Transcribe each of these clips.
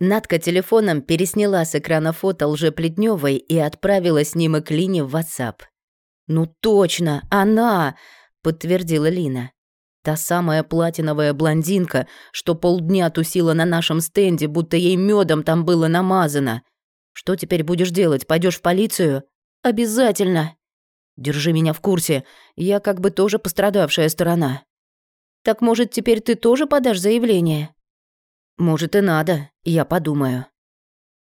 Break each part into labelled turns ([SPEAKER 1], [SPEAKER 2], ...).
[SPEAKER 1] Надка телефоном пересняла с экрана фото лжеплетневой и отправила снимок Лине в WhatsApp. «Ну точно, она!» — подтвердила Лина. Та самая платиновая блондинка, что полдня тусила на нашем стенде, будто ей медом там было намазано. Что теперь будешь делать? Пойдешь в полицию? Обязательно. Держи меня в курсе. Я как бы тоже пострадавшая сторона. Так может, теперь ты тоже подашь заявление? Может и надо, я подумаю.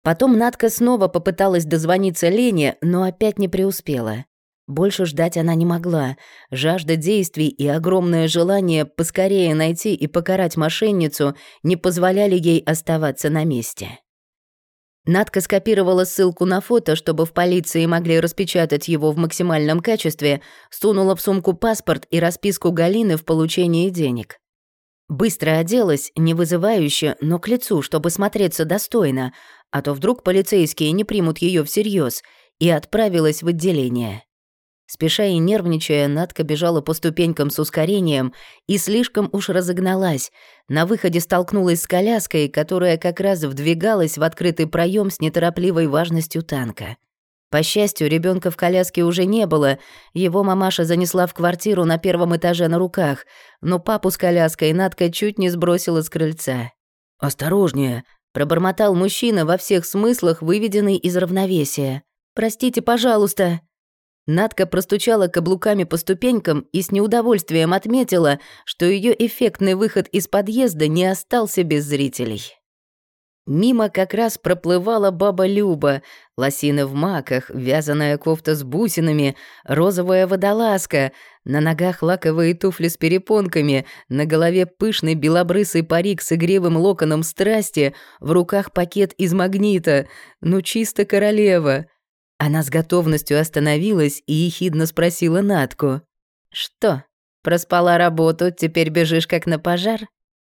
[SPEAKER 1] Потом Надка снова попыталась дозвониться Лене, но опять не преуспела. Больше ждать она не могла. Жажда действий и огромное желание поскорее найти и покарать мошенницу не позволяли ей оставаться на месте. Надка скопировала ссылку на фото, чтобы в полиции могли распечатать его в максимальном качестве, сунула в сумку паспорт и расписку Галины в получении денег. Быстро оделась, не вызывающе, но к лицу, чтобы смотреться достойно, а то вдруг полицейские не примут ее всерьез, и отправилась в отделение. Спеша и нервничая, Надка бежала по ступенькам с ускорением и слишком уж разогналась. На выходе столкнулась с коляской, которая как раз вдвигалась в открытый проем с неторопливой важностью танка. По счастью, ребенка в коляске уже не было. Его мамаша занесла в квартиру на первом этаже на руках, но папу с коляской Надка чуть не сбросила с крыльца. «Осторожнее!» – пробормотал мужчина во всех смыслах, выведенный из равновесия. «Простите, пожалуйста!» Надка простучала каблуками по ступенькам и с неудовольствием отметила, что ее эффектный выход из подъезда не остался без зрителей. Мимо как раз проплывала баба Люба, лосины в маках, вязаная кофта с бусинами, розовая водолазка, на ногах лаковые туфли с перепонками, на голове пышный белобрысый парик с игривым локоном страсти, в руках пакет из магнита, ну чисто королева. Она с готовностью остановилась и ехидно спросила Натку. «Что, проспала работу, теперь бежишь как на пожар?»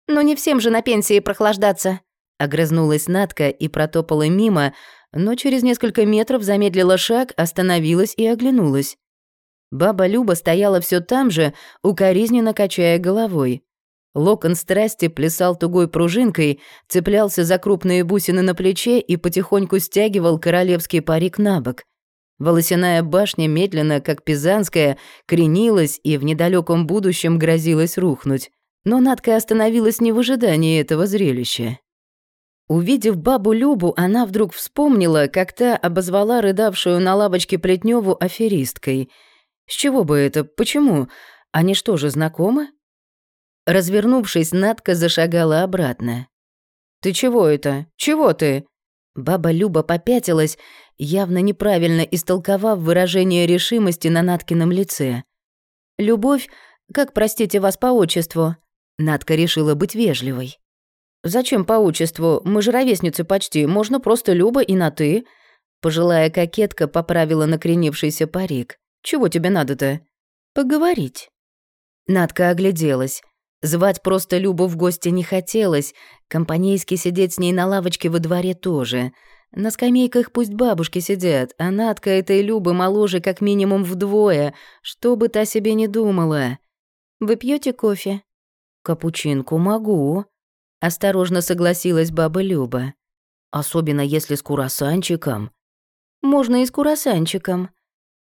[SPEAKER 1] «Ну не всем же на пенсии прохлаждаться», Огрызнулась Натка и протопала мимо, но через несколько метров замедлила шаг, остановилась и оглянулась. Баба Люба стояла все там же, укоризненно качая головой. Локон страсти плясал тугой пружинкой, цеплялся за крупные бусины на плече и потихоньку стягивал королевский парик на бок. Волосяная башня медленно, как пизанская, кренилась и в недалеком будущем грозилась рухнуть. Но Надка остановилась не в ожидании этого зрелища. Увидев бабу Любу, она вдруг вспомнила, как та обозвала рыдавшую на лавочке Плетневу аферисткой. С чего бы это? Почему? Они что же, знакомы? Развернувшись, Надка зашагала обратно. «Ты чего это? Чего ты?» Баба Люба попятилась, явно неправильно истолковав выражение решимости на Наткином лице. «Любовь, как, простите вас по отчеству?» Надка решила быть вежливой. «Зачем по отчеству? Мы же ровесницы почти, можно просто Люба и на «ты». Пожилая кокетка поправила накренившийся парик. «Чего тебе надо-то?» «Поговорить». Надка огляделась. Звать просто Любу в гости не хотелось, компанейски сидеть с ней на лавочке во дворе тоже. На скамейках пусть бабушки сидят, а Надка этой Любы моложе как минимум вдвое, что бы та себе не думала. «Вы пьете кофе?» «Капучинку могу», Осторожно согласилась баба Люба. Особенно если с курасанчиком. Можно и с курасанчиком.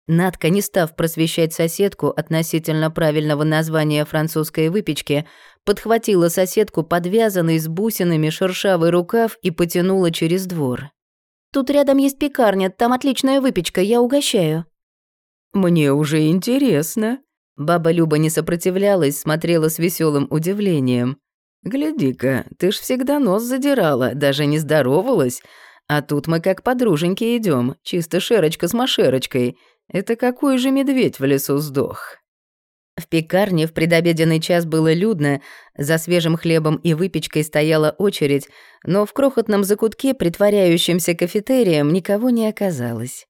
[SPEAKER 1] Надка, не став просвещать соседку относительно правильного названия французской выпечки, подхватила соседку подвязанный с бусинами шершавый рукав и потянула через двор. «Тут рядом есть пекарня, там отличная выпечка, я угощаю».
[SPEAKER 2] «Мне уже интересно».
[SPEAKER 1] Баба Люба не сопротивлялась, смотрела с веселым удивлением.
[SPEAKER 2] «Гляди-ка, ты ж всегда нос задирала, даже не здоровалась. А тут мы как подруженьки идем, чисто шерочка с машерочкой. Это какой же медведь в лесу сдох?»
[SPEAKER 1] В пекарне в предобеденный час было людно, за свежим хлебом и выпечкой стояла очередь, но в крохотном закутке, притворяющемся кафетерием, никого не оказалось.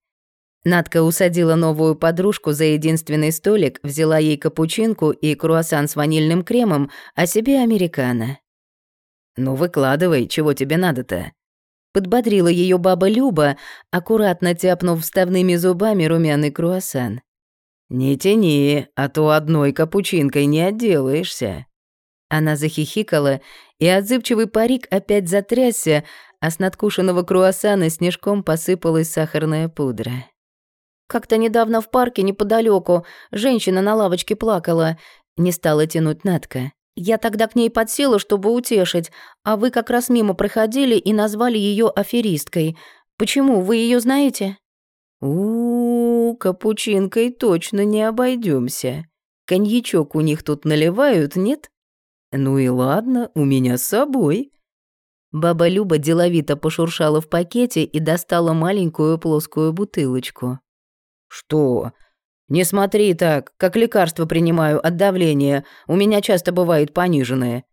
[SPEAKER 1] Надка усадила новую подружку за единственный столик, взяла ей капучинку и круассан с ванильным кремом, а себе американо.
[SPEAKER 2] «Ну выкладывай, чего тебе надо-то?»
[SPEAKER 1] Подбодрила ее баба Люба, аккуратно тяпнув вставными зубами румяный круассан.
[SPEAKER 2] «Не тяни, а то одной капучинкой не отделаешься».
[SPEAKER 1] Она захихикала, и отзывчивый парик опять затрясся, а с надкушенного круассана снежком посыпалась сахарная пудра. «Как-то недавно в парке неподалеку женщина на лавочке плакала», — не стала тянуть Натка. «Я тогда к ней подсела, чтобы утешить, а вы как раз мимо проходили и назвали ее аферисткой. Почему, вы ее знаете?»
[SPEAKER 2] «У-у-у, капучинкой точно не обойдемся. Коньячок у них тут наливают, нет?» «Ну и ладно, у меня с собой».
[SPEAKER 1] Баба Люба деловито пошуршала в пакете и достала маленькую плоскую бутылочку.
[SPEAKER 2] «Что? Не смотри так, как лекарство принимаю от давления. У меня часто бывает пониженное.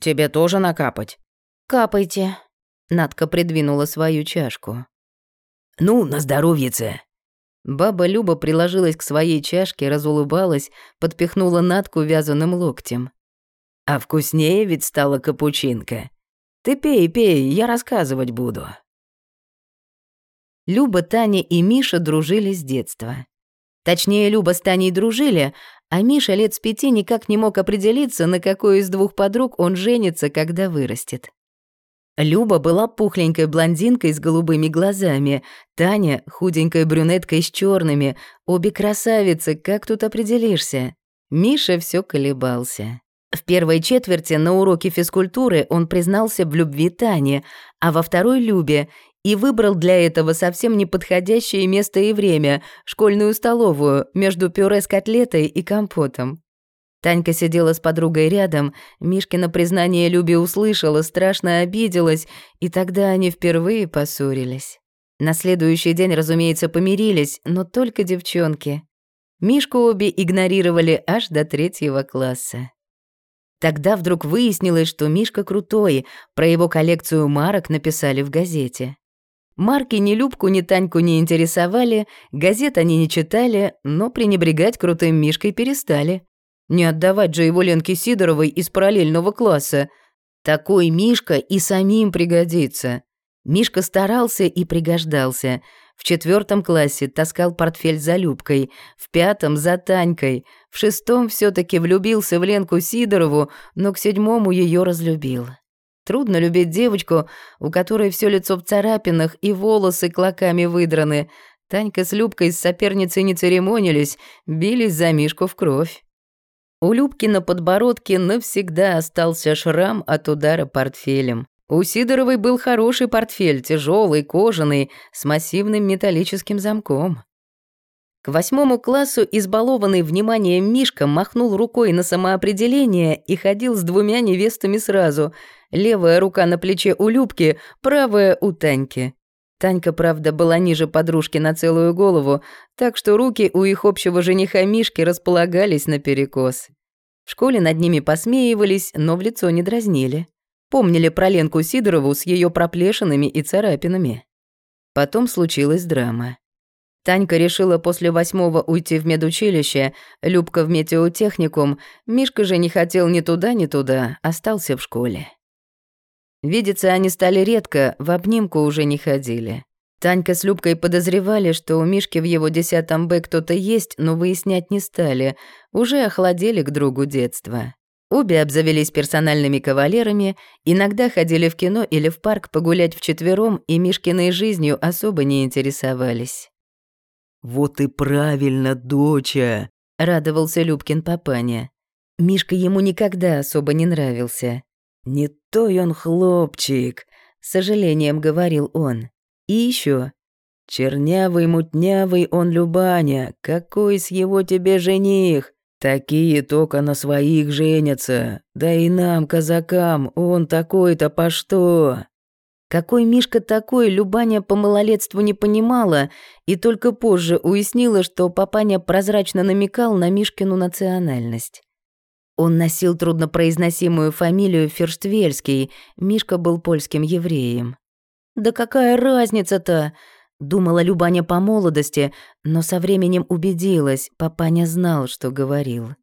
[SPEAKER 2] Тебе тоже накапать?»
[SPEAKER 1] «Капайте». Надка придвинула свою чашку.
[SPEAKER 2] «Ну, на здоровьице!»
[SPEAKER 1] Баба Люба приложилась к своей чашке, разулыбалась, подпихнула Натку вязаным локтем.
[SPEAKER 2] «А вкуснее ведь стала капучинка. Ты пей, пей, я рассказывать буду».
[SPEAKER 1] Люба, Таня и Миша дружили с детства. Точнее, Люба с Таней дружили, а Миша лет с пяти никак не мог определиться, на какой из двух подруг он женится, когда вырастет. Люба была пухленькой блондинкой с голубыми глазами, Таня — худенькой брюнеткой с черными, обе красавицы, как тут определишься? Миша все колебался. В первой четверти на уроке физкультуры он признался в любви Тане, а во второй — Любе, и выбрал для этого совсем неподходящее место и время — школьную столовую между пюре с котлетой и компотом. Танька сидела с подругой рядом, Мишкина признание Любе услышала, страшно обиделась, и тогда они впервые поссорились. На следующий день, разумеется, помирились, но только девчонки. Мишку обе игнорировали аж до третьего класса. Тогда вдруг выяснилось, что Мишка крутой, про его коллекцию марок написали в газете. Марки ни Любку, ни Таньку не интересовали, газет они не читали, но пренебрегать крутым Мишкой перестали. Не отдавать же его Ленке Сидоровой из параллельного класса. Такой Мишка и самим пригодится. Мишка старался и пригождался. В четвертом классе таскал портфель за Любкой, в пятом — за Танькой, в шестом все таки влюбился в Ленку Сидорову, но к седьмому ее разлюбил. Трудно любить девочку, у которой все лицо в царапинах и волосы клоками выдраны. Танька с Любкой с соперницей не церемонились, бились за Мишку в кровь. У Любки на подбородке навсегда остался шрам от удара портфелем. У Сидоровой был хороший портфель, тяжелый, кожаный, с массивным металлическим замком. К восьмому классу избалованный вниманием Мишка махнул рукой на самоопределение и ходил с двумя невестами сразу. Левая рука на плече у Любки, правая у Таньки. Танька, правда, была ниже подружки на целую голову, так что руки у их общего жениха Мишки располагались наперекос. В школе над ними посмеивались, но в лицо не дразнили. Помнили про Ленку Сидорову с ее проплешинами и царапинами. Потом случилась драма. Танька решила после восьмого уйти в медучилище, Любка в метеотехникум, Мишка же не хотел ни туда, ни туда, остался в школе. Видеться они стали редко, в обнимку уже не ходили. Танька с Любкой подозревали, что у Мишки в его десятом Б кто-то есть, но выяснять не стали, уже охладели к другу детства. Обе обзавелись персональными кавалерами, иногда ходили в кино или в парк погулять вчетвером и Мишкиной жизнью особо не интересовались.
[SPEAKER 2] «Вот и правильно, доча!» — радовался Любкин папаня.
[SPEAKER 1] Мишка ему никогда особо не нравился.
[SPEAKER 2] «Не той он хлопчик», — с сожалением говорил он. «И еще. Чернявый, мутнявый он Любаня, какой с его тебе жених? Такие только на своих женятся. Да и нам, казакам, он такой-то по что?»
[SPEAKER 1] Какой Мишка такой, Любаня по малолетству не понимала и только позже уяснила, что папаня прозрачно намекал на Мишкину национальность. Он носил труднопроизносимую фамилию Ферштвельский, Мишка был польским евреем. «Да какая разница-то?» — думала Любаня по молодости, но со временем убедилась, папаня знал, что говорил.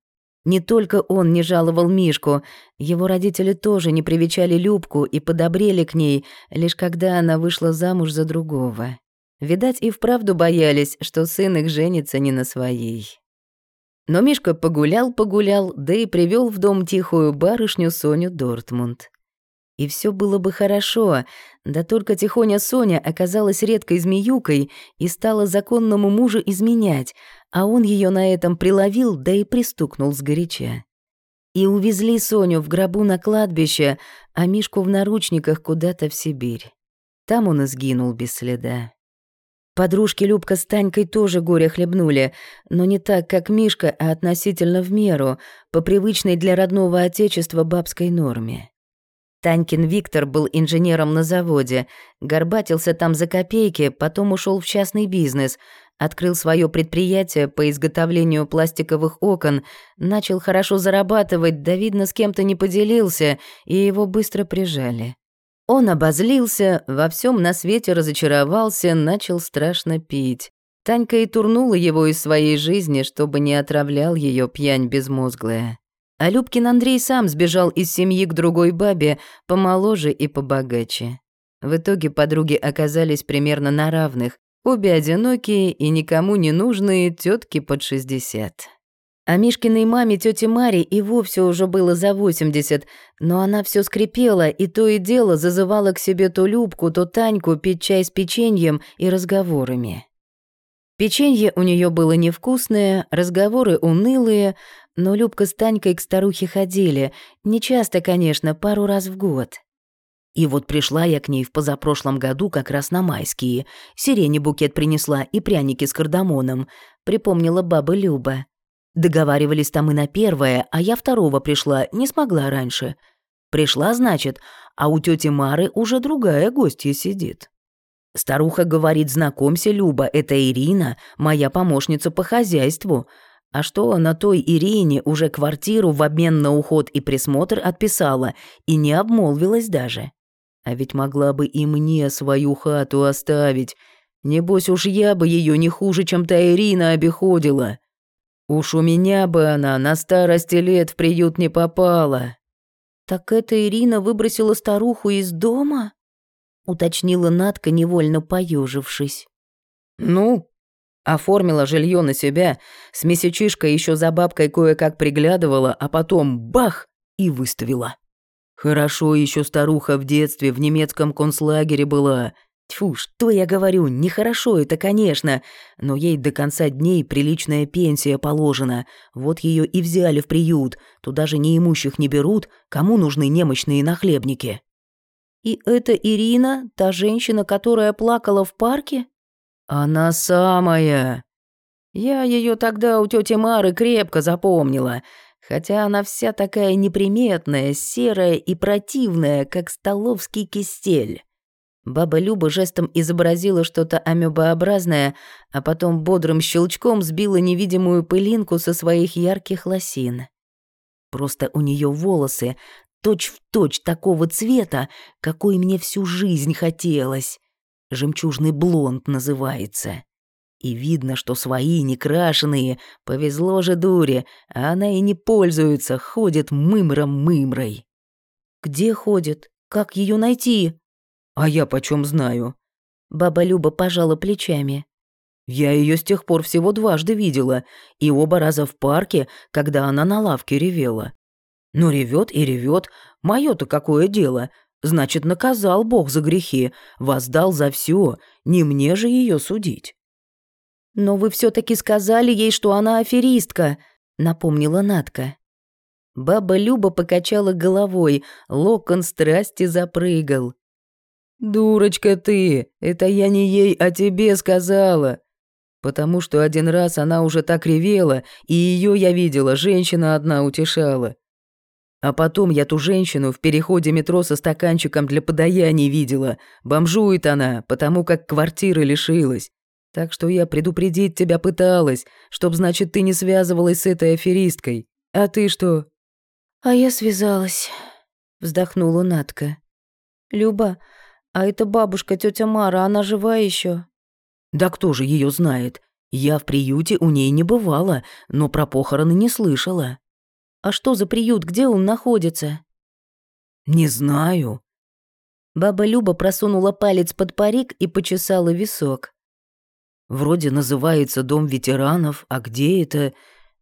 [SPEAKER 1] Не только он не жаловал Мишку, его родители тоже не привечали Любку и подобрели к ней, лишь когда она вышла замуж за другого. Видать, и вправду боялись, что сын их женится не на своей. Но Мишка погулял-погулял, да и привел в дом тихую барышню Соню Дортмунд. И все было бы хорошо, да только тихоня Соня оказалась редкой змеюкой и стала законному мужу изменять, а он ее на этом приловил, да и пристукнул сгоряча. И увезли Соню в гробу на кладбище, а Мишку в наручниках куда-то в Сибирь. Там он и сгинул без следа. Подружки Любка с Танькой тоже горе хлебнули, но не так, как Мишка, а относительно в меру, по привычной для родного отечества бабской норме. Танькин Виктор был инженером на заводе, горбатился там за копейки, потом ушел в частный бизнес, открыл свое предприятие по изготовлению пластиковых окон, начал хорошо зарабатывать, да видно с кем-то не поделился, и его быстро прижали. Он обозлился, во всем на свете разочаровался, начал страшно пить. Танька и турнула его из своей жизни, чтобы не отравлял ее пьянь безмозглая. А Любкин Андрей сам сбежал из семьи к другой бабе, помоложе и побогаче. В итоге подруги оказались примерно на равных, обе одинокие и никому не нужные тетки под 60. А Мишкиной маме тете Маре и вовсе уже было за 80, но она все скрипела и то и дело зазывала к себе то Любку, то Таньку пить чай с печеньем и разговорами. Печенье у нее было невкусное, разговоры унылые, но Любка с Танькой к старухе ходили, не часто, конечно, пару раз в год. И вот пришла я к ней в позапрошлом году как раз на майские. Сирени букет принесла и пряники с кардамоном, припомнила баба Люба. Договаривались там и на первое, а я второго пришла, не смогла раньше. Пришла, значит, а у тети Мары уже другая гостья сидит. Старуха говорит, знакомься, Люба, это Ирина, моя помощница по хозяйству. А что на той Ирине уже квартиру в обмен на уход и присмотр отписала и не обмолвилась даже. А ведь могла бы и мне свою хату оставить. Небось уж я бы ее не хуже, чем та Ирина обиходила. Уж у меня бы она на старости лет в приют не попала.
[SPEAKER 2] Так эта Ирина выбросила старуху из дома? Уточнила Надка, невольно поежившись.
[SPEAKER 1] Ну, Оформила жилье на себя, с месячишкой еще за бабкой кое-как приглядывала, а потом бах и выставила. Хорошо еще старуха в детстве в немецком концлагере была. Тьфу, что я говорю, нехорошо это, конечно, но ей до конца дней приличная пенсия положена. Вот ее и взяли в приют. Туда же неимущих не берут, кому нужны немощные нахлебники.
[SPEAKER 2] И это Ирина, та женщина, которая плакала в парке?
[SPEAKER 1] «Она самая!» Я ее тогда у тети Мары крепко запомнила, хотя она вся такая неприметная, серая и противная, как столовский кистель. Баба Люба жестом изобразила что-то амебообразное, а потом бодрым щелчком сбила невидимую пылинку со своих ярких лосин. Просто у нее волосы точь-в-точь точь такого цвета, какой мне всю жизнь хотелось. Жемчужный блонд называется. И видно, что свои некрашенные, повезло же дуре, а она и не пользуется, ходит мымром-мымрой.
[SPEAKER 2] Где ходит? Как ее найти?
[SPEAKER 1] А я почем знаю?
[SPEAKER 2] Баба Люба пожала плечами.
[SPEAKER 1] Я ее с тех пор всего дважды видела, и оба раза в парке, когда она на лавке ревела. Но ревет и ревет, мое то какое дело, Значит, наказал Бог за грехи, воздал за все, не мне же ее судить.
[SPEAKER 2] Но вы все таки сказали ей, что она аферистка, напомнила Натка.
[SPEAKER 1] Баба Люба покачала головой, локон страсти запрыгал. «Дурочка ты, это я не ей, а тебе сказала. Потому что один раз она уже так ревела, и ее я видела, женщина одна утешала. А потом я ту женщину в переходе метро со стаканчиком для подаяний видела. Бомжует она, потому как квартиры лишилась. Так что я предупредить тебя пыталась, чтоб, значит, ты не связывалась с этой аферисткой. А ты что?»
[SPEAKER 2] «А я связалась», — вздохнула Натка. «Люба, а эта бабушка, тетя Мара, она жива еще?
[SPEAKER 1] «Да кто же ее знает? Я в приюте у ней не бывала, но про похороны не слышала».
[SPEAKER 2] А что за приют, где он находится?»
[SPEAKER 1] «Не знаю».
[SPEAKER 2] Баба Люба просунула палец под парик и почесала висок.
[SPEAKER 1] «Вроде называется Дом ветеранов, а где это?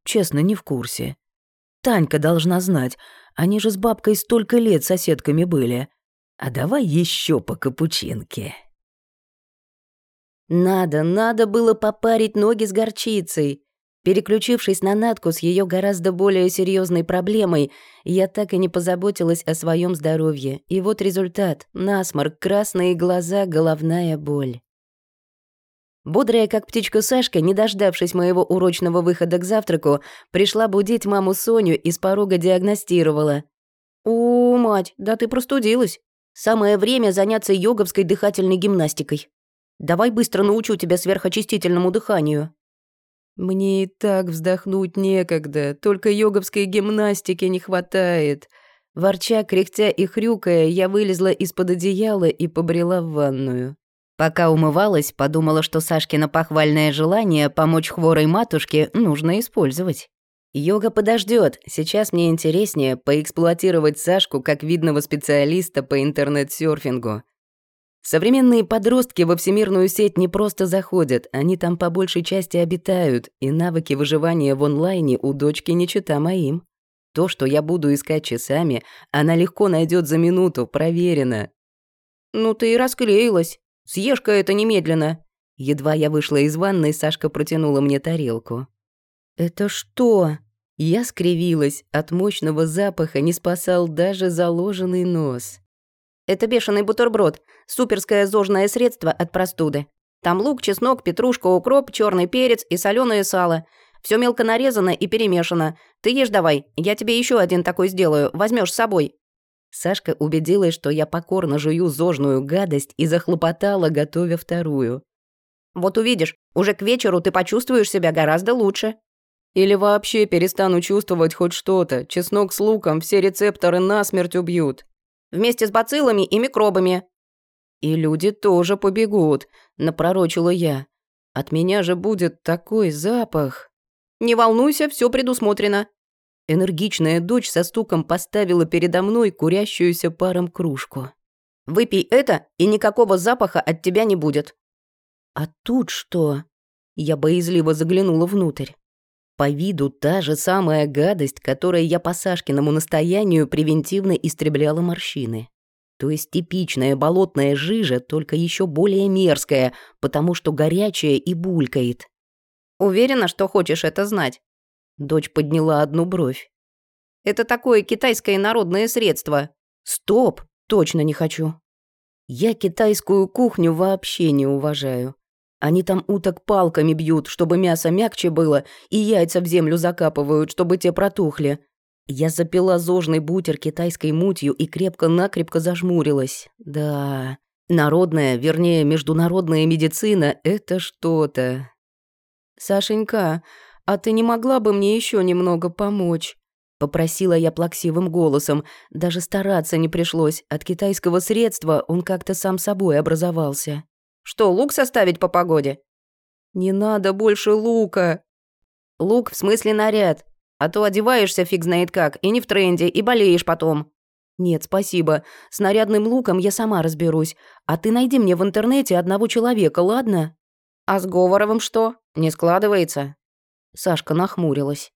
[SPEAKER 2] Честно, не в курсе. Танька должна знать, они же с бабкой столько лет соседками были. А давай еще по капучинке.
[SPEAKER 1] Надо, надо было попарить ноги с горчицей. Переключившись на Натку с ее гораздо более серьезной проблемой, я так и не позаботилась о своем здоровье. И вот результат — насморк, красные глаза, головная боль. Бодрая, как птичка Сашка, не дождавшись моего урочного выхода к завтраку, пришла будить маму Соню и с порога диагностировала. «О, мать, да ты простудилась. Самое время заняться йоговской дыхательной гимнастикой. Давай быстро научу тебя сверхочистительному дыханию».
[SPEAKER 2] Мне и так вздохнуть некогда, только йоговской гимнастики не хватает. Ворча, кряхтя и хрюкая, я вылезла из-под одеяла и побрела в ванную.
[SPEAKER 1] Пока умывалась, подумала, что Сашкино похвальное желание помочь хворой матушке нужно использовать. Йога подождет. Сейчас мне интереснее поэксплуатировать Сашку как видного специалиста по интернет-серфингу. Современные подростки во всемирную сеть не просто заходят, они там по большей части обитают, и навыки выживания в онлайне у дочки не чита моим. То, что я буду искать часами, она легко найдет за минуту, проверено. «Ну ты и расклеилась. Съешь-ка это немедленно». Едва я вышла из ванной, Сашка протянула мне тарелку. «Это что?» Я скривилась, от мощного запаха не спасал даже заложенный нос. Это бешеный бутерброд, суперское зожное средство от простуды. Там лук, чеснок, петрушка, укроп, черный перец и соленое сало. Все мелко нарезано и перемешано. Ты ешь давай, я тебе еще один такой сделаю, возьмешь с собой». Сашка убедилась, что я покорно жую зожную гадость и захлопотала, готовя вторую. «Вот увидишь, уже к вечеру ты почувствуешь себя гораздо лучше».
[SPEAKER 2] «Или вообще перестану чувствовать хоть что-то. Чеснок с луком все рецепторы насмерть убьют»,
[SPEAKER 1] Вместе с бациллами и микробами».
[SPEAKER 2] «И люди тоже побегут», — напророчила я. «От меня же будет такой запах».
[SPEAKER 1] «Не волнуйся, все предусмотрено».
[SPEAKER 2] Энергичная дочь со стуком поставила передо мной курящуюся паром кружку.
[SPEAKER 1] «Выпей это, и никакого запаха от тебя не будет».
[SPEAKER 2] «А тут что?» Я боязливо заглянула внутрь. По виду та же самая гадость, которой я по Сашкиному настоянию превентивно истребляла морщины. То есть типичная болотная жижа, только еще более мерзкая, потому что горячая и булькает.
[SPEAKER 1] «Уверена, что хочешь это знать?»
[SPEAKER 2] Дочь подняла одну бровь.
[SPEAKER 1] «Это такое китайское народное средство».
[SPEAKER 2] «Стоп! Точно не хочу!» Я китайскую кухню вообще не уважаю. Они там уток палками бьют, чтобы мясо мягче было, и яйца в землю закапывают, чтобы те протухли. Я запила зожный бутер китайской мутью и крепко-накрепко зажмурилась. Да, народная, вернее, международная медицина — это что-то. «Сашенька, а ты не могла бы мне еще немного помочь?» Попросила я плаксивым голосом. Даже стараться не пришлось. От китайского средства он как-то сам собой образовался.
[SPEAKER 1] Что, лук составить по погоде?
[SPEAKER 2] Не надо больше лука.
[SPEAKER 1] Лук в смысле наряд. А то одеваешься фиг знает как, и не в тренде, и болеешь потом.
[SPEAKER 2] Нет, спасибо. С нарядным луком я сама разберусь. А ты найди мне в интернете одного человека, ладно?
[SPEAKER 1] А с Говоровым что? Не складывается?
[SPEAKER 2] Сашка нахмурилась.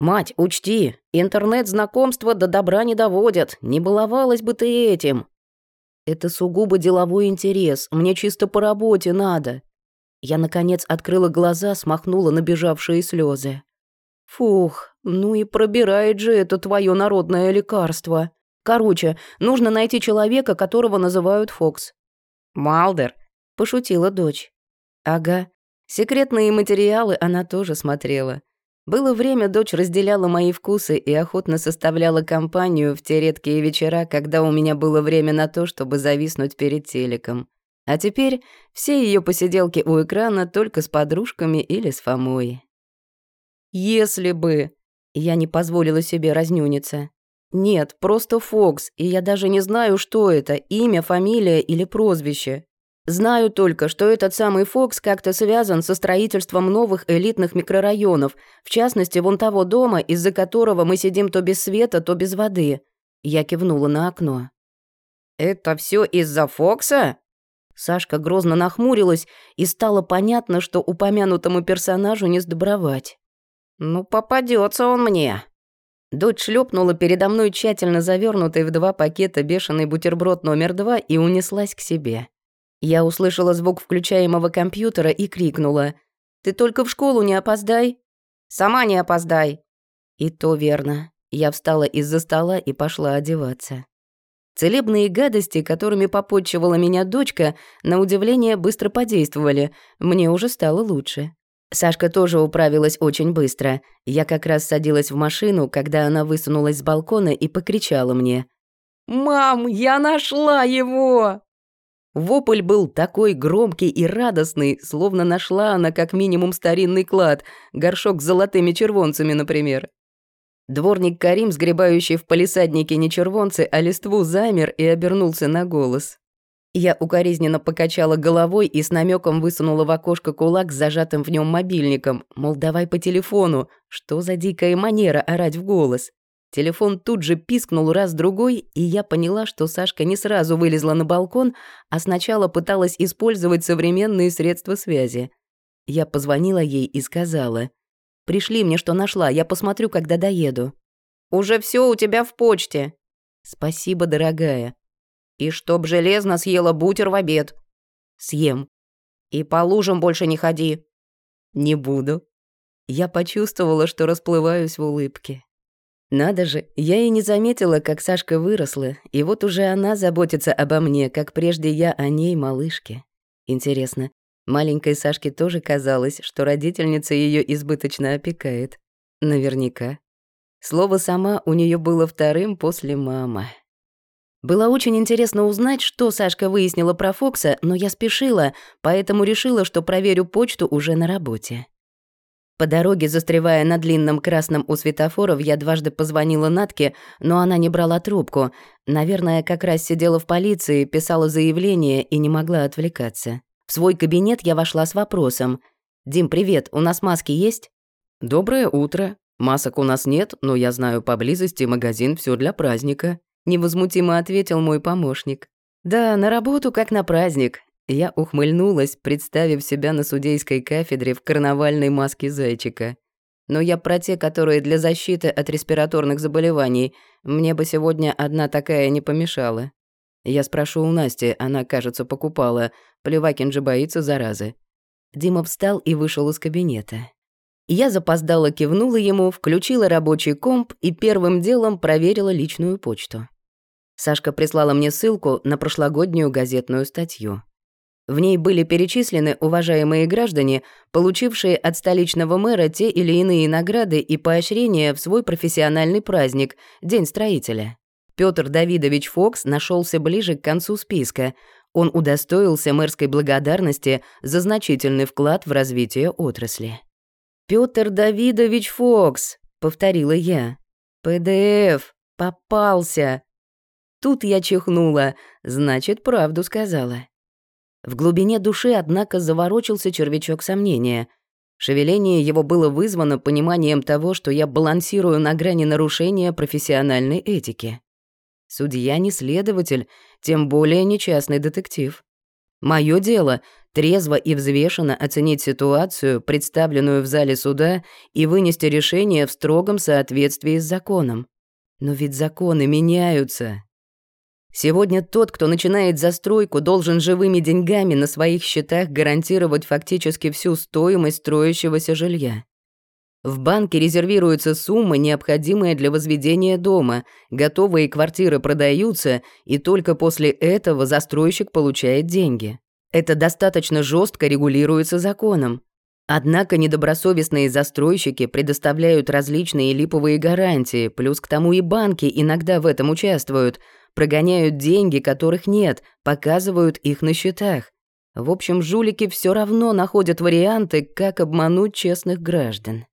[SPEAKER 1] «Мать, учти, интернет-знакомства до добра не доводят. Не баловалась бы ты этим.
[SPEAKER 2] Это сугубо деловой интерес, мне чисто по работе надо. Я, наконец, открыла глаза, смахнула набежавшие слезы. Фух, ну и пробирает же это твое народное лекарство. Короче, нужно найти человека, которого называют Фокс.
[SPEAKER 1] «Малдер», —
[SPEAKER 2] пошутила дочь. Ага, секретные материалы она тоже смотрела. Было время, дочь разделяла мои вкусы и охотно составляла компанию в те редкие вечера, когда у меня было время на то, чтобы зависнуть перед телеком. А теперь все ее посиделки у экрана только с подружками или с Фомой. «Если бы...» Я не позволила себе разнюниться. «Нет, просто Фокс, и я даже не знаю, что это, имя, фамилия или прозвище. Знаю только, что этот самый Фокс как-то связан со строительством новых элитных микрорайонов, в частности, вон того дома, из-за которого мы сидим то без света, то без воды. Я кивнула на окно.
[SPEAKER 1] «Это все из-за Фокса?»
[SPEAKER 2] Сашка грозно нахмурилась, и стало понятно, что упомянутому персонажу не сдобровать.
[SPEAKER 1] «Ну, попадется он мне». Дочь шлепнула передо мной тщательно завернутый в два пакета бешеный бутерброд номер два и унеслась к себе. Я услышала звук включаемого компьютера и крикнула. «Ты только в школу не опоздай!» «Сама не опоздай!» И то верно. Я встала из-за стола и пошла одеваться. Целебные гадости, которыми попотчевала меня дочка, на удивление быстро подействовали. Мне уже стало лучше. Сашка тоже управилась очень быстро. Я как раз садилась в машину, когда она высунулась с балкона и покричала мне. «Мам, я нашла его!» Вопль был такой громкий и радостный, словно нашла она как минимум старинный клад, горшок с золотыми червонцами, например. Дворник Карим, сгребающий в палисаднике не червонцы, а листву, замер и обернулся на голос. Я укоризненно покачала головой и с намеком высунула в окошко кулак с зажатым в нем мобильником, мол, давай по телефону, что за дикая манера орать в голос. Телефон тут же пискнул раз-другой, и я поняла, что Сашка не сразу вылезла на балкон, а сначала пыталась использовать современные средства связи. Я позвонила ей и сказала, «Пришли мне, что нашла, я посмотрю, когда доеду». «Уже все у тебя в почте». «Спасибо, дорогая», и чтоб железно съела бутер в обед. Съем. И по лужам больше не ходи. Не буду. Я почувствовала, что расплываюсь в улыбке. Надо же, я и не заметила, как Сашка выросла, и вот уже она заботится обо мне, как прежде я о ней, малышке. Интересно, маленькой Сашке тоже казалось, что родительница ее избыточно опекает. Наверняка. Слово «сама» у нее было вторым после «мама». Было очень интересно узнать, что Сашка выяснила про Фокса, но я спешила, поэтому решила, что проверю почту уже на работе. По дороге, застревая на длинном красном у светофоров, я дважды позвонила Натке, но она не брала трубку. Наверное, как раз сидела в полиции, писала заявление и не могла отвлекаться. В свой кабинет я вошла с вопросом. «Дим, привет, у нас маски есть?»
[SPEAKER 2] «Доброе утро. Масок у нас нет, но я знаю поблизости магазин все для праздника», невозмутимо ответил мой помощник. Да, на работу как на праздник. Я ухмыльнулась, представив себя на судейской кафедре в карнавальной маске зайчика. Но я про те, которые для защиты от респираторных заболеваний. Мне бы сегодня одна такая не помешала. Я спрошу у Насти, она, кажется, покупала. Плевакин же боится заразы. Дима встал и вышел из кабинета. Я запоздала кивнула ему, включила рабочий комп и первым делом проверила личную почту. Сашка прислала мне ссылку на прошлогоднюю газетную статью. В ней были перечислены уважаемые граждане, получившие от столичного мэра те или иные награды и поощрения в свой профессиональный праздник – День строителя. Петр Давидович Фокс нашелся ближе к концу списка. Он удостоился мэрской благодарности за значительный вклад в развитие отрасли. «Пётр Давидович Фокс», — повторила я. «ПДФ, попался. Тут я чихнула, значит, правду сказала. В глубине души, однако, заворочился червячок сомнения. Шевеление его было вызвано пониманием того, что я балансирую на грани нарушения профессиональной этики. Судья не следователь, тем более не частный детектив. Моё дело — трезво и взвешенно оценить ситуацию, представленную в зале суда, и вынести решение в строгом соответствии с законом. Но ведь законы меняются. Сегодня тот, кто начинает застройку, должен живыми деньгами на своих счетах гарантировать фактически всю стоимость строящегося жилья. В банке резервируется сумма, необходимая для возведения дома, готовые квартиры продаются, и только после этого застройщик получает деньги. Это достаточно жестко регулируется законом. Однако недобросовестные застройщики предоставляют различные липовые гарантии, плюс к тому и банки иногда в этом участвуют – прогоняют деньги, которых нет, показывают их на счетах. В общем, жулики все равно находят варианты, как обмануть честных граждан.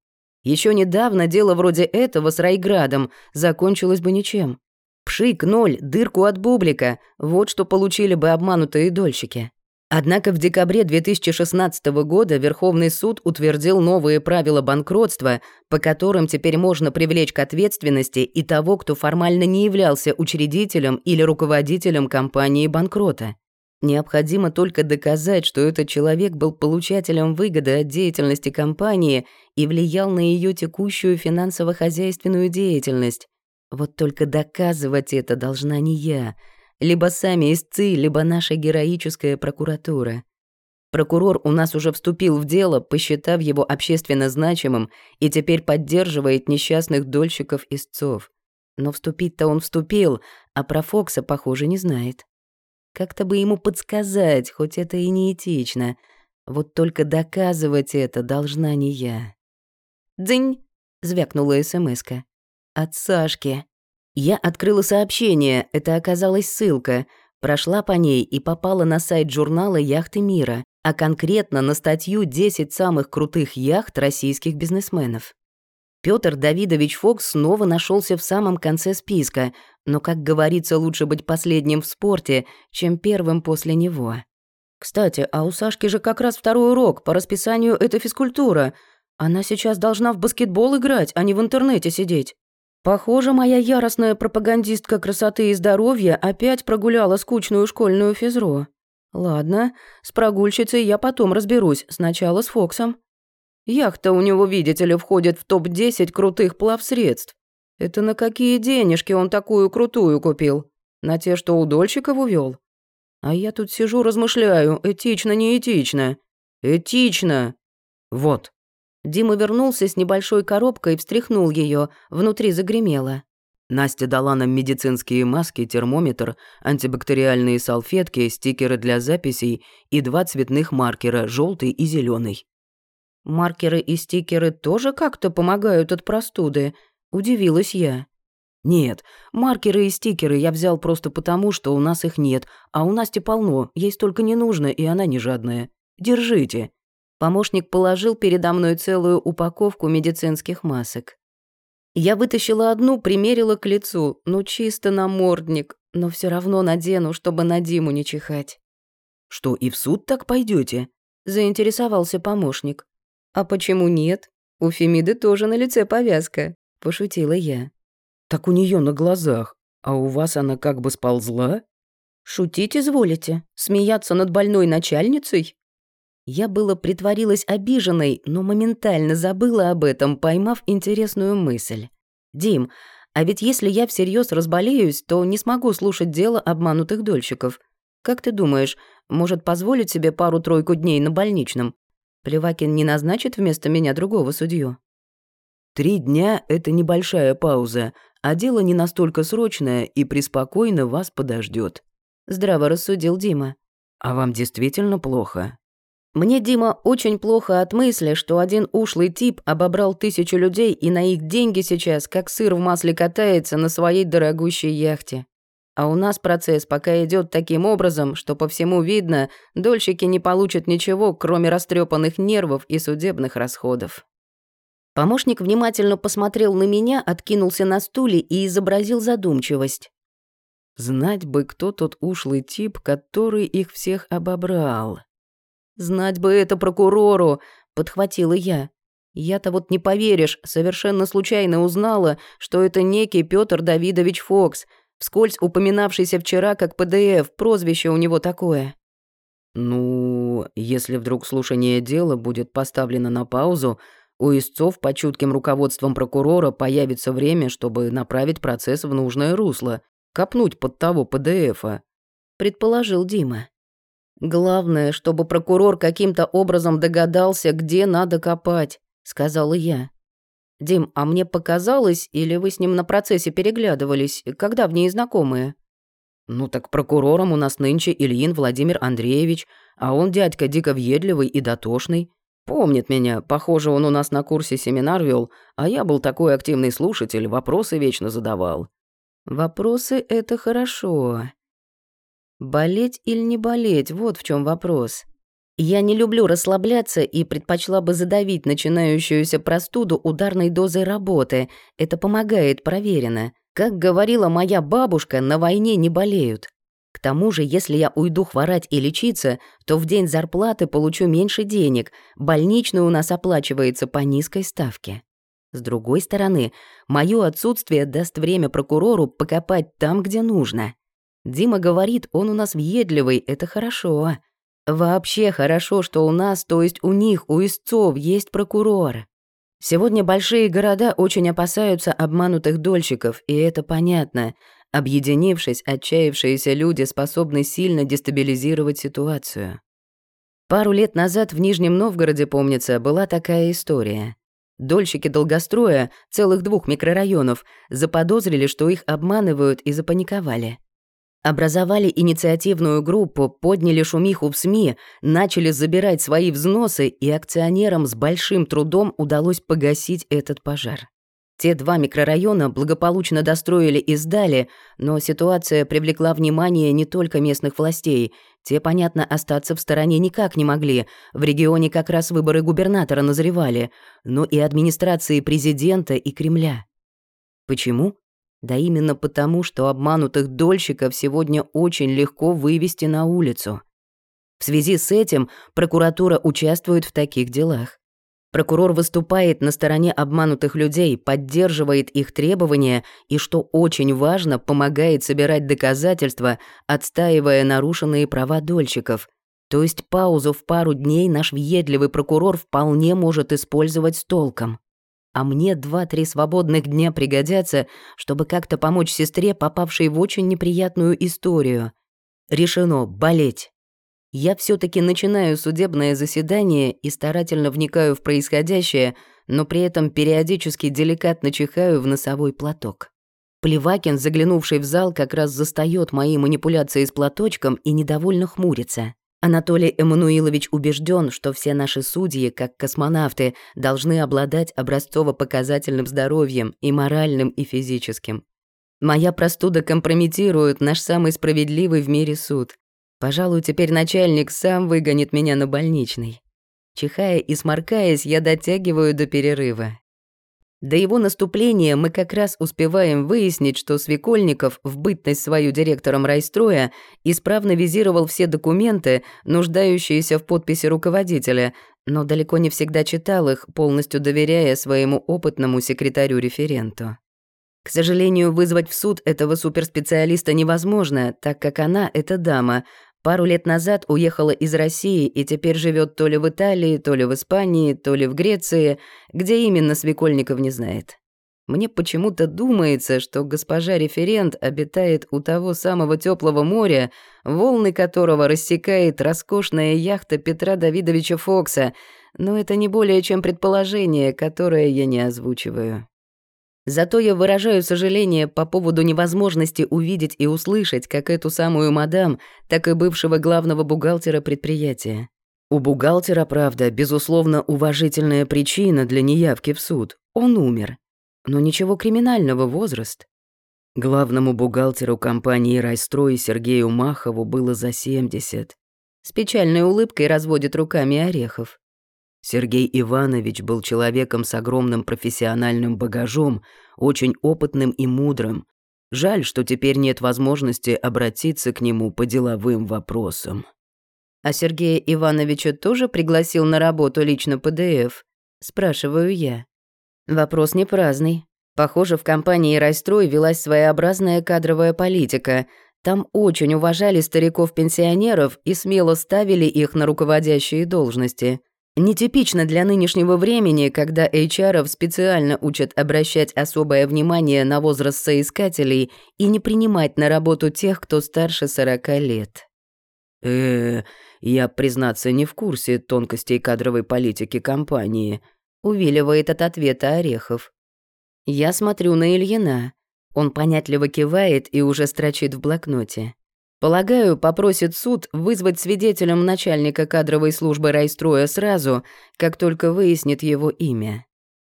[SPEAKER 2] Еще недавно дело вроде этого с Райградом закончилось бы ничем. Пшик, ноль, дырку от бублика – вот что получили бы обманутые дольщики. Однако в декабре 2016 года Верховный суд утвердил новые правила банкротства, по которым теперь можно привлечь к ответственности и того, кто формально не являлся учредителем или руководителем компании банкрота.
[SPEAKER 1] Необходимо только доказать, что этот человек был получателем выгоды от деятельности компании и влиял на ее текущую финансово-хозяйственную деятельность. Вот только доказывать это должна не я. Либо сами истцы, либо наша героическая прокуратура. Прокурор у нас уже вступил в дело, посчитав его общественно значимым, и теперь поддерживает несчастных дольщиков истцов. Но вступить-то он вступил, а про Фокса, похоже, не знает. Как-то бы ему подсказать, хоть это и не этично. Вот только доказывать это должна не я. «Дзынь!» — звякнула СМСка. «От Сашки». Я открыла сообщение, это оказалась ссылка. Прошла по ней и попала на сайт журнала «Яхты мира», а конкретно на статью «10 самых крутых яхт российских бизнесменов». Пётр Давидович Фокс снова нашелся в самом конце списка, но, как говорится, лучше быть последним в спорте, чем первым после него. Кстати, а у Сашки же как раз второй урок, по расписанию это физкультура. Она сейчас должна в баскетбол играть, а не в интернете сидеть. Похоже, моя яростная пропагандистка красоты и здоровья опять прогуляла скучную школьную физру. Ладно, с прогульщицей я потом разберусь, сначала с Фоксом. Яхта у него, видите ли, входит в топ-10 крутых плавсредств. Это на какие денежки он такую крутую купил? На те, что у дольщиков увёл? А я тут сижу, размышляю, этично, не этично. Этично! Вот. Дима вернулся с небольшой коробкой и встряхнул ее, внутри загремело. Настя дала нам медицинские маски, термометр, антибактериальные салфетки, стикеры для записей и два цветных маркера, желтый и зеленый. Маркеры и стикеры тоже как-то помогают от простуды, удивилась я. Нет, маркеры и стикеры я взял просто потому, что у нас их нет, а у Насти полно, ей столько не нужно, и она не жадная. Держите. Помощник положил передо мной целую упаковку медицинских масок. Я вытащила одну, примерила к лицу, ну чисто намордник, но все равно надену, чтобы на Диму не чихать. «Что, и в суд так пойдете? заинтересовался помощник. «А почему нет? У Фемиды тоже на лице повязка», — пошутила я. «Так у нее на глазах, а у вас она как бы сползла?» «Шутить изволите? Смеяться над больной начальницей?» Я было притворилась обиженной, но моментально забыла об этом, поймав интересную мысль. «Дим, а ведь если я всерьез разболеюсь, то не смогу слушать дело обманутых дольщиков. Как ты думаешь, может позволить себе пару-тройку дней на больничном? Плевакин не назначит вместо меня другого судью. Три дня — это небольшая пауза, а дело не настолько срочное и преспокойно вас подождет. Здраво рассудил Дима. А вам действительно плохо? Мне, Дима, очень плохо от мысли, что один ушлый тип обобрал тысячу людей и на их деньги сейчас, как сыр в масле катается на своей дорогущей яхте. А у нас процесс пока идет таким образом, что по всему видно, дольщики не получат ничего, кроме растрепанных нервов и судебных расходов. Помощник внимательно посмотрел на меня, откинулся на стуле и изобразил задумчивость. Знать бы, кто тот ушлый тип, который их всех обобрал. Знать бы это прокурору, подхватила я. Я-то вот не поверишь, совершенно случайно узнала, что это некий Петр Давидович Фокс — вскользь упоминавшийся вчера как ПДФ, прозвище у него такое. Ну, если вдруг слушание дела будет поставлено на паузу, у истцов по чутким руководством прокурора появится время, чтобы направить процесс в нужное русло, копнуть под того ПДФа, предположил Дима. Главное, чтобы прокурор каким-то образом догадался, где надо копать, сказала я. «Дим, а мне показалось, или вы с ним на процессе переглядывались, когда в ней знакомые?» «Ну так прокурором у нас нынче Ильин Владимир Андреевич, а он дядька дико въедливый и дотошный. Помнит меня, похоже, он у нас на курсе семинар вел, а я был такой активный слушатель, вопросы вечно задавал». «Вопросы — это хорошо. Болеть или не болеть, вот в чем вопрос. Я не люблю расслабляться и предпочла бы задавить начинающуюся простуду ударной дозой работы. Это помогает, проверено. Как говорила моя бабушка, на войне не болеют. К тому же, если я уйду хворать и лечиться, то в день зарплаты получу меньше денег. Больничный у нас оплачивается по низкой ставке. С другой стороны, моё отсутствие даст время прокурору покопать там, где нужно. Дима говорит, он у нас въедливый, это хорошо. Вообще хорошо, что у нас, то есть у них, у истцов, есть прокурор. Сегодня большие города очень опасаются обманутых дольщиков, и это понятно. Объединившись, отчаявшиеся люди способны сильно дестабилизировать ситуацию. Пару лет назад в Нижнем Новгороде, помнится, была такая история. Дольщики долгостроя, целых двух микрорайонов, заподозрили, что их обманывают и запаниковали. Образовали инициативную группу, подняли шумиху в СМИ, начали забирать свои взносы, и акционерам с большим трудом удалось погасить этот пожар. Те два микрорайона благополучно достроили и сдали, но ситуация привлекла внимание не только местных властей. Те, понятно, остаться в стороне никак не могли. В регионе как раз выборы губернатора назревали, но и администрации президента и Кремля. Почему? Да именно потому, что обманутых дольщиков сегодня очень легко вывести на улицу. В связи с этим прокуратура участвует в таких делах. Прокурор выступает на стороне обманутых людей, поддерживает их требования и, что очень важно, помогает собирать доказательства, отстаивая нарушенные права дольщиков. То есть паузу в пару дней наш въедливый прокурор вполне может использовать с толком а мне два-три свободных дня пригодятся, чтобы как-то помочь сестре, попавшей в очень неприятную историю. Решено болеть. Я все таки начинаю судебное заседание и старательно вникаю в происходящее, но при этом периодически деликатно чихаю в носовой платок. Плевакин, заглянувший в зал, как раз застаёт мои манипуляции с платочком и недовольно хмурится. Анатолий Эммануилович убежден, что все наши судьи, как космонавты, должны обладать образцово-показательным здоровьем и моральным, и физическим. Моя простуда компрометирует наш самый справедливый в мире суд. Пожалуй, теперь начальник сам выгонит меня на больничный. Чихая и сморкаясь, я дотягиваю до перерыва. До его наступления мы как раз успеваем выяснить, что Свекольников в бытность свою директором райстроя исправно визировал все документы, нуждающиеся в подписи руководителя, но далеко не всегда читал их, полностью доверяя своему опытному секретарю-референту. К сожалению, вызвать в суд этого суперспециалиста невозможно, так как она — это дама, Пару лет назад уехала из России и теперь живет то ли в Италии, то ли в Испании, то ли в Греции, где именно Свекольников не знает. Мне почему-то думается, что госпожа референт обитает у того самого теплого моря, волны которого рассекает роскошная яхта Петра Давидовича Фокса, но это не более чем предположение, которое я не озвучиваю. Зато я выражаю сожаление по поводу невозможности увидеть и услышать как эту самую мадам, так и бывшего главного бухгалтера предприятия. У бухгалтера, правда, безусловно, уважительная причина для неявки в суд. Он умер. Но ничего криминального возраст. Главному бухгалтеру компании «Райстрой» Сергею Махову было за 70. С печальной улыбкой разводит руками Орехов. Сергей Иванович был человеком с огромным профессиональным багажом, очень опытным и мудрым. Жаль, что теперь нет возможности обратиться к нему по деловым вопросам. «А Сергея Ивановича тоже пригласил на работу лично ПДФ?» – спрашиваю я. Вопрос не праздный. Похоже, в компании «Райстрой» велась своеобразная кадровая политика. Там очень уважали стариков-пенсионеров и смело ставили их на руководящие должности – Нетипично для нынешнего времени, когда HR специально учат обращать особое внимание на возраст соискателей и не принимать на работу тех, кто старше 40 лет. э я, признаться, не в курсе тонкостей кадровой политики компании», — увиливает от ответа Орехов. Я смотрю на Ильина. Он понятливо кивает и уже строчит в блокноте. Полагаю, попросит суд вызвать свидетелем начальника кадровой службы райстроя сразу, как только выяснит его имя.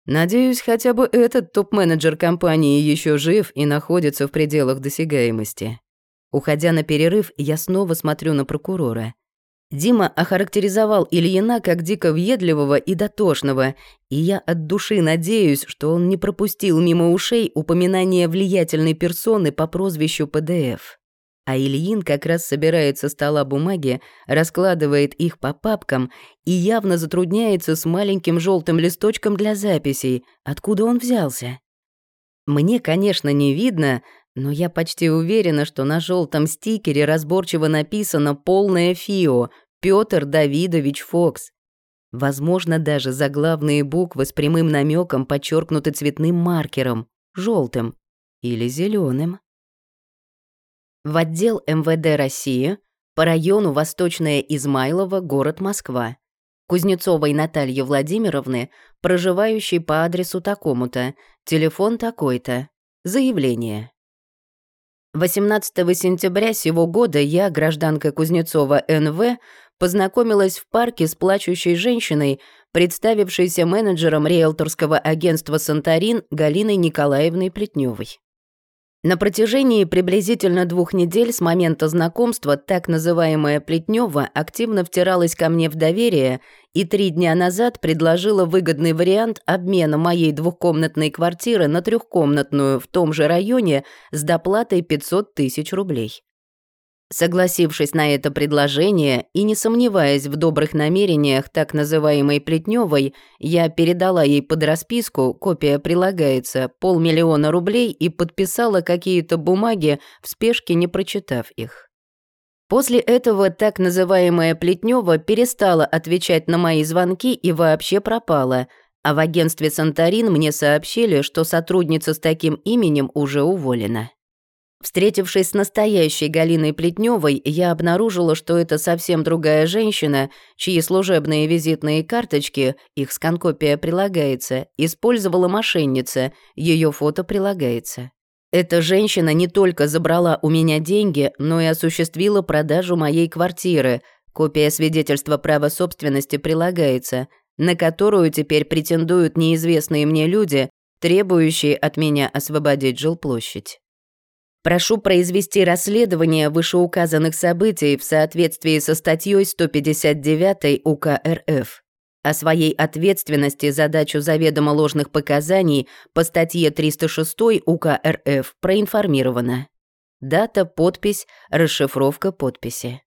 [SPEAKER 1] Надеюсь, хотя бы этот топ-менеджер компании еще жив и находится в пределах досягаемости. Уходя на перерыв, я снова смотрю на прокурора. Дима охарактеризовал Ильина как дико въедливого и дотошного, и я от души надеюсь, что он не пропустил мимо ушей упоминание влиятельной персоны по прозвищу ПДФ. А Ильин как раз собирает со стола бумаги, раскладывает их по папкам и явно затрудняется с маленьким желтым листочком для записей. Откуда он взялся? Мне, конечно, не видно, Но я почти уверена, что на желтом стикере разборчиво написано полное ФИО Пётр Давидович Фокс. Возможно, даже заглавные буквы с прямым намеком подчеркнуты цветным маркером, желтым или зеленым. В отдел МВД России по району Восточная Измайлова, город Москва. Кузнецовой Натальи Владимировны, проживающей по адресу такому-то, телефон такой-то. Заявление. 18 сентября сего года я, гражданка Кузнецова НВ, познакомилась в парке с плачущей женщиной, представившейся менеджером риэлторского агентства «Санторин» Галиной Николаевной Плетневой. На протяжении приблизительно двух недель с момента знакомства так называемая Плетнева активно втиралась ко мне в доверие и три дня назад предложила выгодный вариант обмена моей двухкомнатной квартиры на трехкомнатную в том же районе с доплатой 500 тысяч рублей. Согласившись на это предложение и не сомневаясь в добрых намерениях так называемой Плетневой, я передала ей под расписку, копия прилагается, полмиллиона рублей и подписала какие-то бумаги, в спешке не прочитав их. После этого так называемая Плетнева перестала отвечать на мои звонки и вообще пропала, а в агентстве «Санторин» мне сообщили, что сотрудница с таким именем уже уволена. Встретившись с настоящей Галиной Плетневой, я обнаружила, что это совсем другая женщина, чьи служебные визитные карточки, их сканкопия прилагается, использовала мошенница, ее фото прилагается. Эта женщина не только забрала у меня деньги, но и осуществила продажу моей квартиры, копия свидетельства права собственности прилагается, на которую теперь претендуют неизвестные мне люди, требующие от меня освободить жилплощадь. Прошу произвести расследование вышеуказанных событий в соответствии со статьей 159 УК РФ. О своей ответственности за дачу заведомо ложных показаний по статье 306 УК РФ проинформирована. Дата, подпись, расшифровка подписи.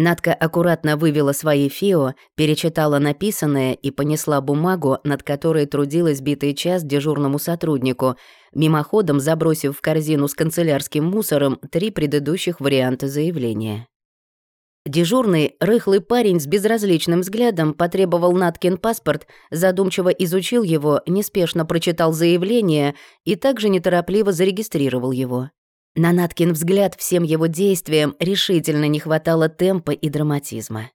[SPEAKER 1] Надка аккуратно вывела свои фио, перечитала написанное и понесла бумагу, над которой трудилась битый час дежурному сотруднику, мимоходом забросив в корзину с канцелярским мусором три предыдущих варианта заявления. Дежурный, рыхлый парень с безразличным взглядом потребовал Наткин паспорт, задумчиво изучил его, неспешно прочитал заявление и также неторопливо зарегистрировал его. На Наткин взгляд всем его действиям решительно не хватало темпа и драматизма.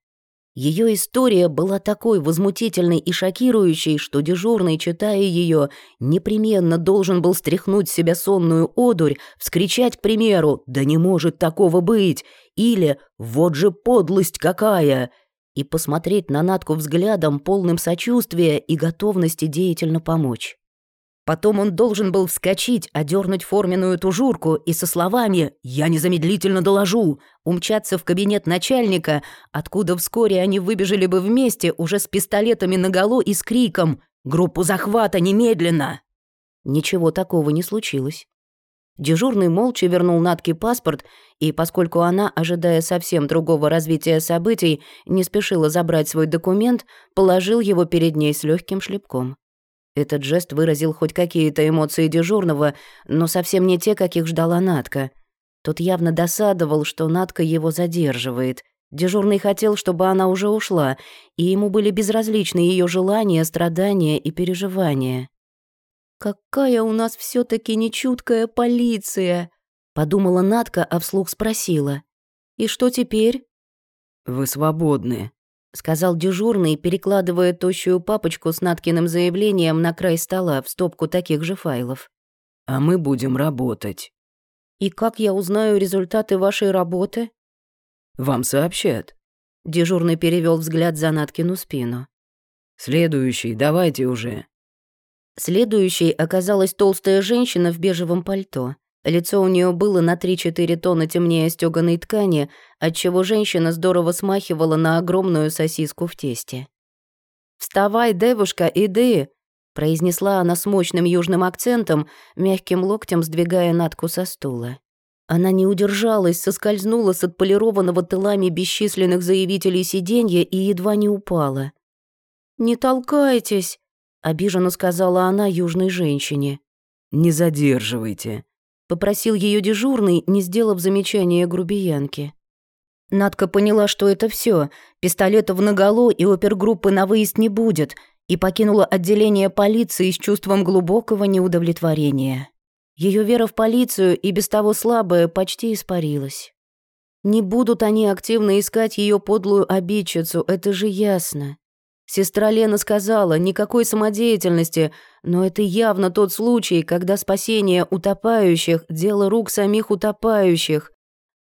[SPEAKER 1] Ее история была такой возмутительной и шокирующей, что дежурный, читая ее, непременно должен был стряхнуть с себя сонную одурь, вскричать, к примеру, «Да не может такого быть!» или «Вот же подлость какая!» и посмотреть на Натку взглядом, полным сочувствия и готовности деятельно помочь. Потом он должен был вскочить, одернуть форменную тужурку и со словами «Я незамедлительно доложу» умчаться в кабинет начальника, откуда вскоре они выбежали бы вместе уже с пистолетами наголо и с криком «Группу захвата немедленно!». Ничего такого не случилось. Дежурный молча вернул Натке паспорт, и поскольку она, ожидая совсем другого развития событий, не спешила забрать свой документ, положил его перед ней с легким шлепком. Этот жест выразил хоть какие-то эмоции дежурного, но совсем не те, каких ждала Натка. Тот явно досадовал, что Натка его задерживает. Дежурный хотел, чтобы она уже ушла, и ему были безразличны ее желания, страдания и переживания. «Какая у нас все таки нечуткая полиция!» — подумала Натка, а вслух спросила. «И что теперь?»
[SPEAKER 2] «Вы свободны», —
[SPEAKER 1] сказал дежурный, перекладывая тощую папочку с Наткиным заявлением на край стола в стопку таких же файлов.
[SPEAKER 2] «А мы будем работать».
[SPEAKER 1] «И как я узнаю результаты вашей работы?»
[SPEAKER 2] «Вам сообщат».
[SPEAKER 1] Дежурный перевел взгляд за Наткину спину.
[SPEAKER 2] «Следующий, давайте уже».
[SPEAKER 1] Следующей оказалась толстая женщина в бежевом пальто. Лицо у нее было на 3-4 тона темнее стёганой ткани, отчего женщина здорово смахивала на огромную сосиску в тесте. «Вставай, девушка, иди!» — произнесла она с мощным южным акцентом, мягким локтем сдвигая Натку со стула. Она не удержалась, соскользнула с отполированного тылами бесчисленных заявителей сиденья и едва не упала. «Не толкайтесь!» — обиженно сказала она южной женщине.
[SPEAKER 2] «Не задерживайте», —
[SPEAKER 1] попросил ее дежурный, не сделав замечания грубиянки. Надка поняла, что это все. Пистолетов наголо и опергруппы на выезд не будет, и покинула отделение полиции с чувством глубокого неудовлетворения. Ее вера в полицию и без того слабая почти испарилась. Не будут они активно искать ее подлую обидчицу, это же ясно. Сестра Лена сказала, никакой самодеятельности, но это явно тот случай, когда спасение утопающих – дело рук самих утопающих.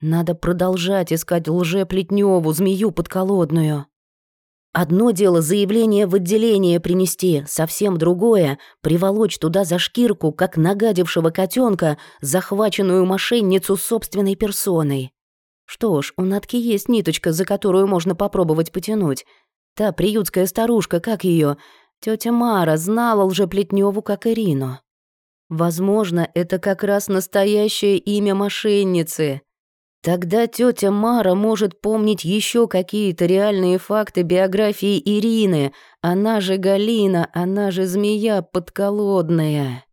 [SPEAKER 1] Надо продолжать искать лже-плетнёву, змею подколодную. Одно дело заявление в отделение принести, совсем другое — приволочь туда за шкирку, как нагадившего котенка, захваченную мошенницу собственной персоной. Что ж, у Натки есть ниточка, за которую можно попробовать потянуть. Та приютская старушка, как ее, тетя Мара, знала лжеплетневу, как Ирину. Возможно, это как раз настоящее имя мошенницы. Тогда тетя Мара может помнить еще какие-то реальные факты биографии Ирины. Она же Галина, она же змея подколодная.